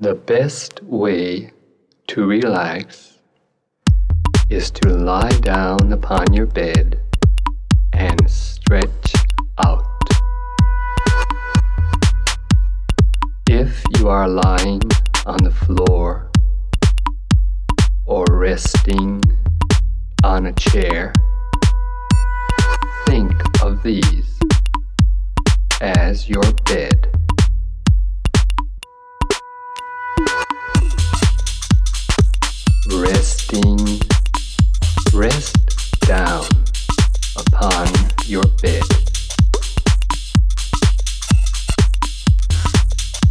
The best way to relax is to lie down upon your bed and stretch out. If you are lying on the floor or resting on a chair, think of these as your bed. Resting, rest down upon your bed.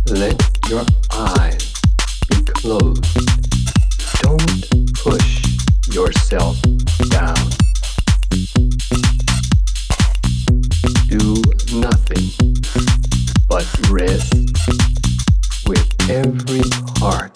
Let your eyes be closed. Don't push yourself down. Do nothing but rest with every part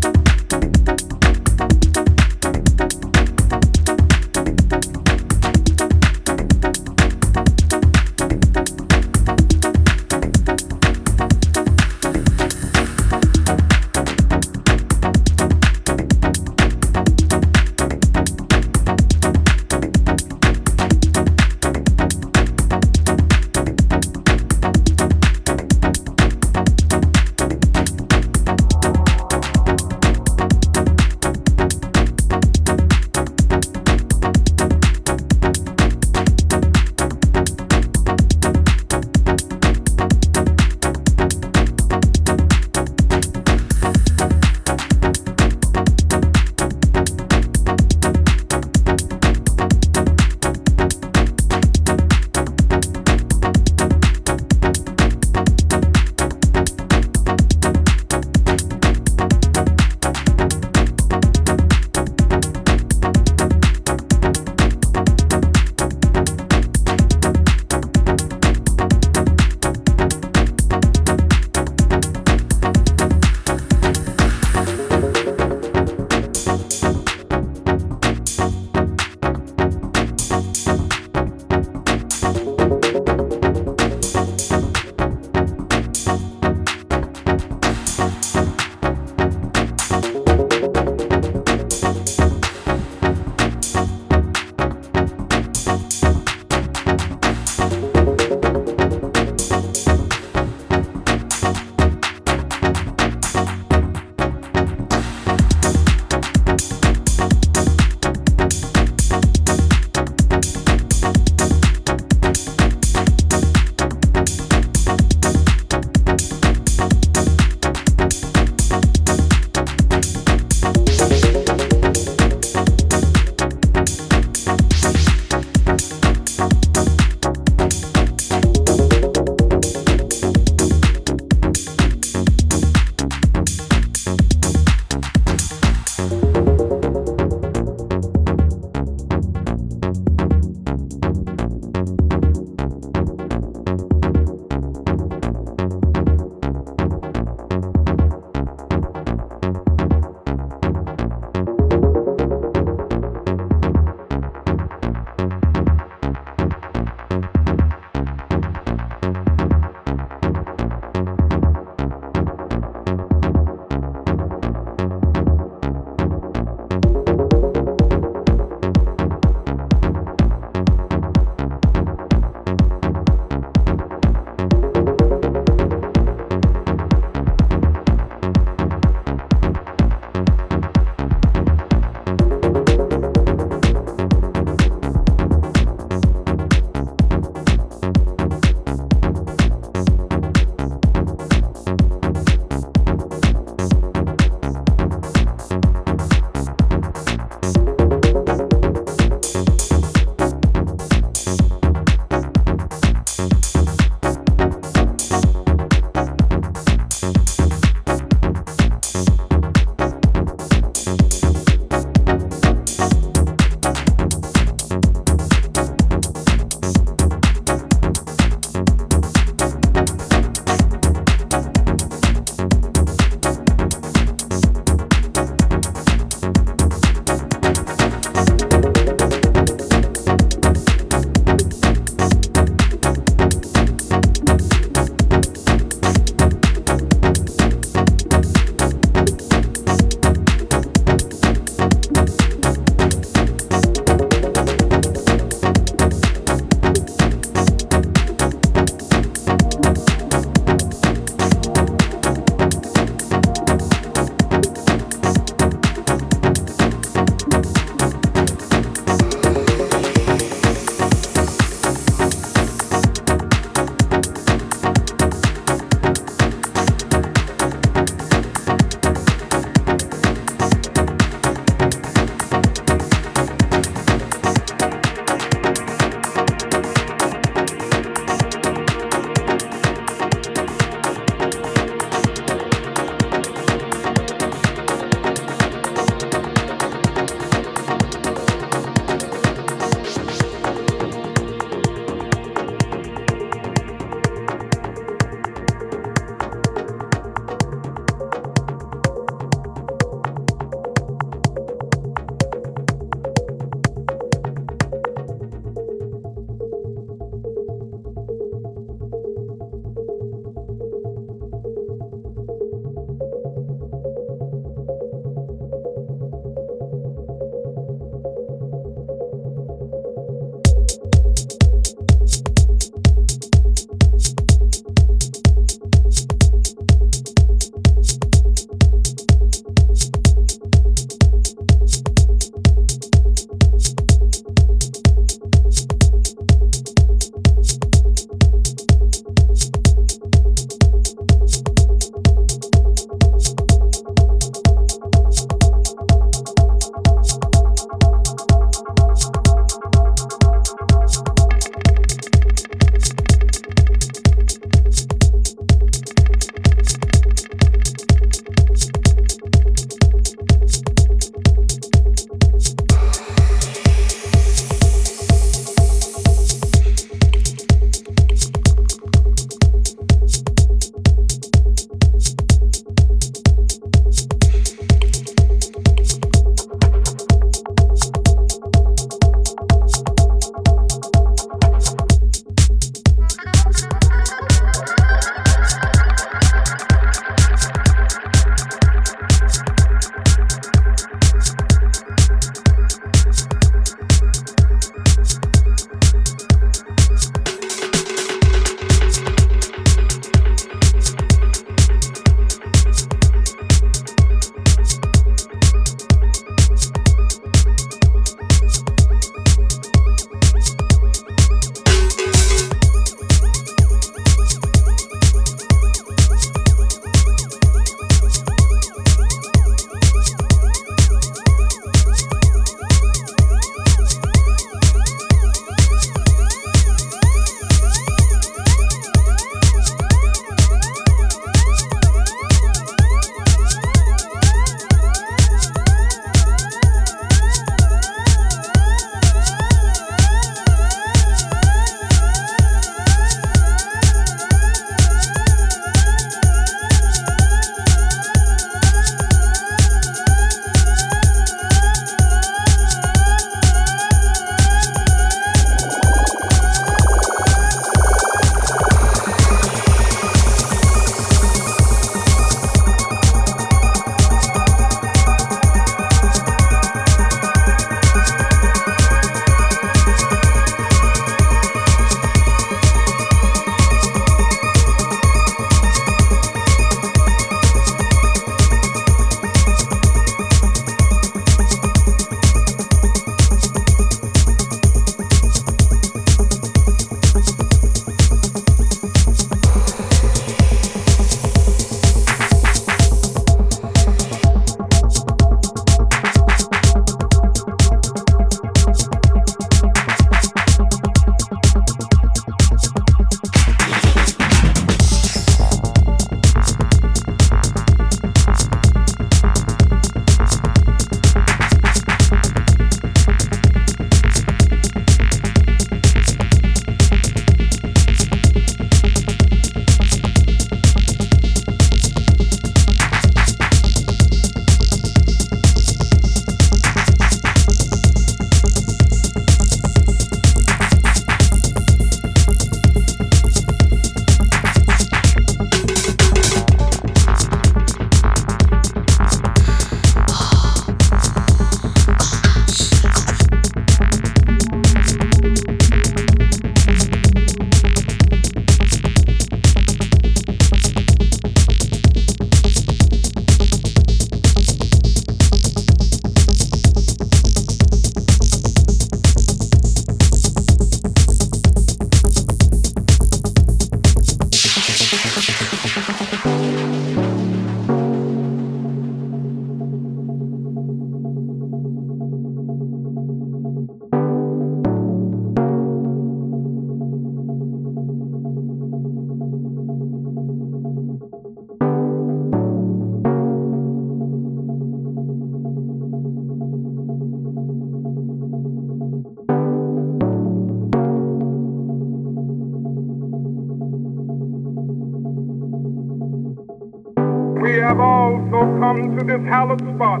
come to this hallowed spot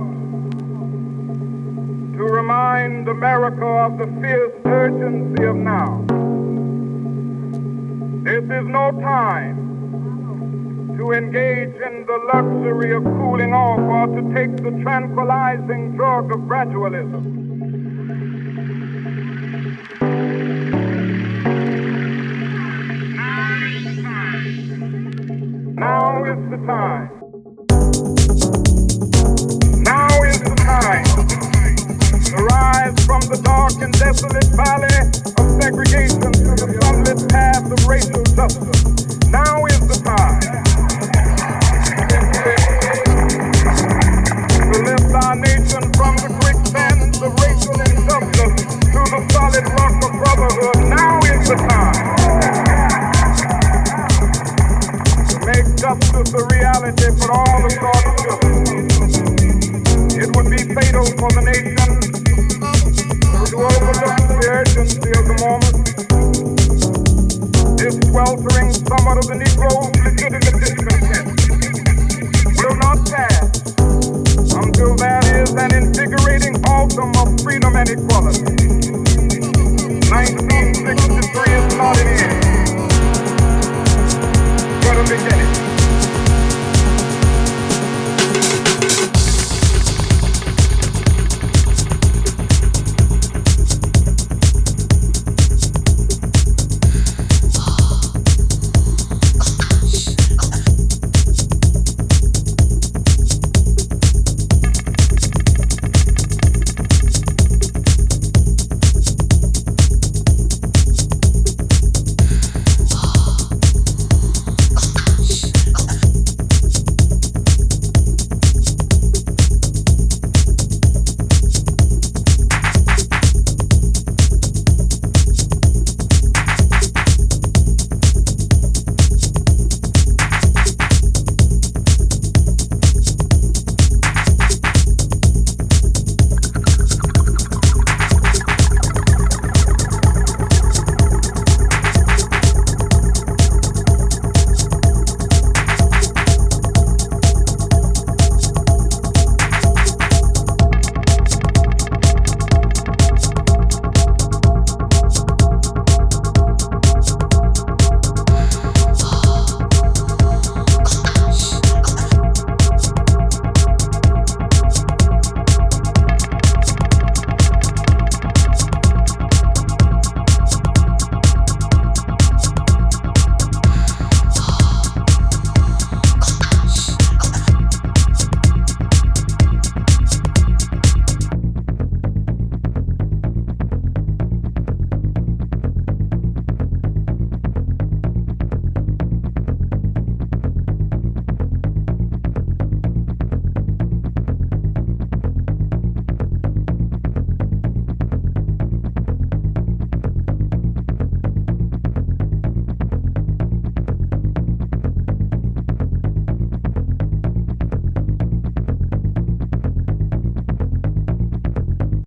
to remind America of the fierce urgency of now. This is no time to engage in the luxury of cooling off or to take the tranquilizing drug of gradualism. Now is the time. And desolate valley of segregation to the sunlit path of racial justice. Now is the time to lift our nation from the quicksands of racial injustice to the solid rock of brotherhood. Now is the time to make justice a reality for all the It would be fatal for the nation to the of the moment. This sweltering of the Negro's will not pass until an invigorating autumn of freedom and equality. 1963 is not.